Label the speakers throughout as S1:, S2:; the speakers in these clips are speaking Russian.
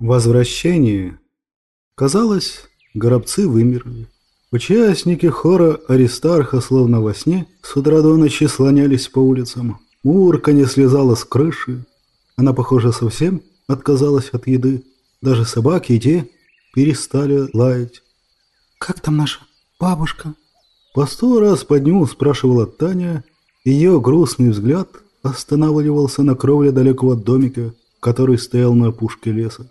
S1: Возвращение. Казалось, горобцы вымерли. Участники хора Аристарха словно во сне с утра до ночи слонялись по улицам. Мурка не слезала с крыши. Она, похоже, совсем отказалась от еды. Даже собаки и те перестали лаять.
S2: «Как там наша бабушка?»
S1: По сто раз по дню спрашивала Таня. Ее грустный взгляд останавливался на кровле далеко от домика, который стоял на опушке леса.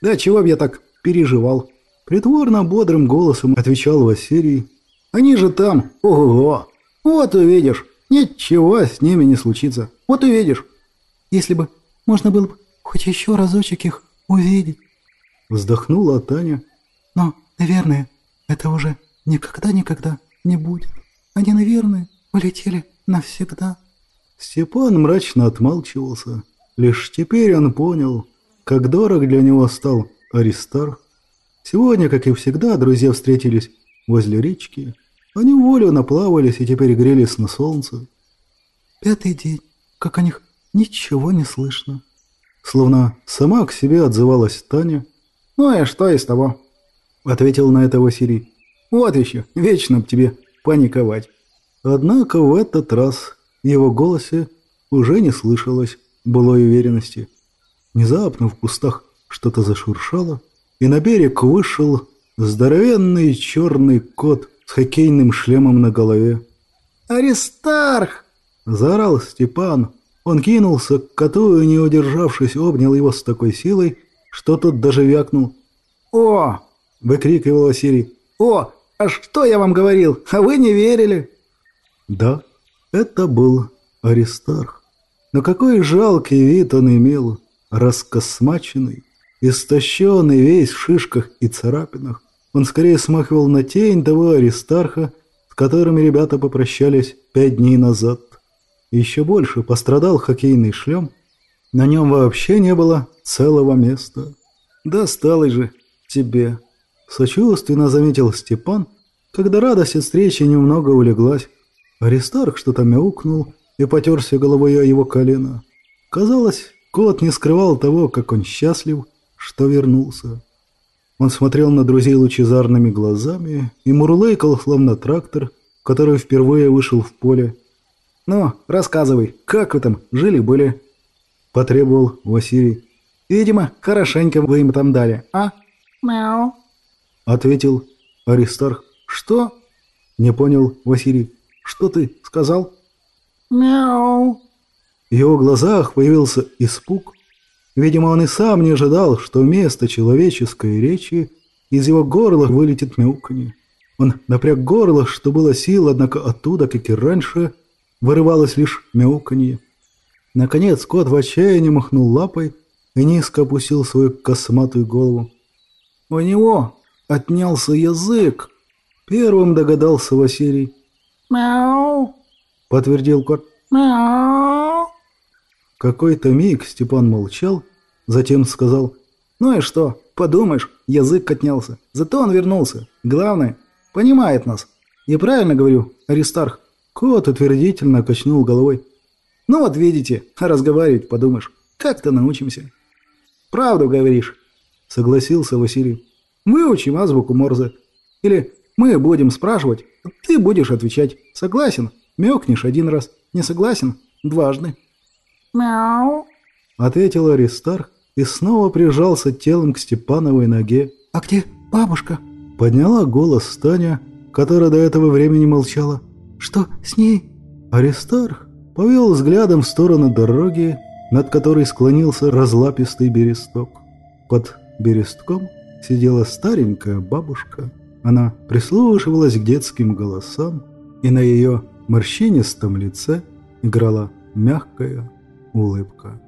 S2: Да чего б я так переживал?
S1: Притворно бодрым голосом отвечал Василий.
S2: Они же там, ого-го. Вот увидишь, ничего с ними не случится. Вот увидишь. Если бы можно было бы хоть еще разочек их увидеть.
S1: Вздохнула Таня.
S2: Но, наверное, это уже никогда-никогда не будет. Они, наверное, улетели навсегда.
S1: Степан мрачно отмалчивался. Лишь теперь он понял, как дорог для него стал Аристарх. Сегодня, как и всегда, друзья встретились возле речки. Они волю наплавались и теперь грелись на солнце.
S2: Пятый день, как о них ничего не слышно.
S1: Словно сама к себе отзывалась Таня.
S2: «Ну и что из того?»
S1: Ответил на это Василий.
S2: «Вот еще, вечно б тебе паниковать».
S1: Однако в этот раз в его голосе уже не слышалось былой уверенности. Внезапно в кустах что-то зашуршало, и на берег вышел здоровенный черный кот с хоккейным шлемом на голове.
S2: «Аристарх!»
S1: – заорал Степан. Он кинулся к коту и, не удержавшись, обнял его с такой силой, что тот даже вякнул.
S2: «О!»
S1: – выкрикивал Василий.
S2: «О, а что я вам говорил? А вы не верили?»
S1: Да, это был Аристарх. Но какой жалкий вид он имел раскосмаченный, истощенный весь в шишках и царапинах. Он скорее смахивал на тень того Аристарха, с которыми ребята попрощались пять дней назад. Еще больше пострадал хоккейный шлем. На нем вообще не было целого места. «Досталось же тебе!» Сочувственно заметил Степан, когда радость от встречи немного улеглась. Аристарх что-то мяукнул и потерся головой о его колено. Казалось, Кот не скрывал того, как он счастлив, что вернулся. Он смотрел на друзей лучезарными глазами и мурлыкал, словно трактор, который впервые вышел в поле.
S2: «Ну, рассказывай, как вы там жили-были?»
S1: – потребовал Василий.
S2: «Видимо, хорошенько вы им там дали, а?»
S3: «Мяу», –
S1: ответил Аристарх.
S2: «Что?»
S1: – не понял Василий. «Что ты сказал?»
S3: «Мяу».
S1: В его глазах появился испуг. Видимо, он и сам не ожидал, что вместо человеческой речи из его горла вылетит мяуканье. Он напряг горло, что было сил, однако оттуда, как и раньше, вырывалось лишь мяуканье. Наконец кот в отчаянии махнул лапой и низко опустил свою косматую голову.
S2: «У него отнялся язык!»
S1: Первым догадался Василий.
S3: «Мяу!»
S1: — подтвердил кот.
S3: «Мяу!»
S1: Какой-то миг Степан молчал, затем сказал,
S2: «Ну и что? Подумаешь, язык отнялся. Зато он вернулся. Главное, понимает нас. Я правильно говорю, Аристарх?»
S1: Кот утвердительно качнул головой.
S2: «Ну вот видите, разговаривать подумаешь. Как-то научимся». «Правду говоришь», — согласился Василий. «Выучим азбуку Морзе. Или мы будем спрашивать, ты будешь отвечать. Согласен? Мёкнешь один раз. Не согласен? Дважды».
S3: «Мяу», —
S1: ответил Аристарх и снова прижался телом к Степановой ноге.
S2: «А где бабушка?»
S1: — подняла голос Таня, которая до этого времени молчала.
S2: «Что с ней?»
S1: Аристарх повел взглядом в сторону дороги, над которой склонился разлапистый бересток. Под берестком сидела старенькая бабушка. Она прислушивалась к детским голосам, и на ее морщинистом лице играла мягкая улыбка.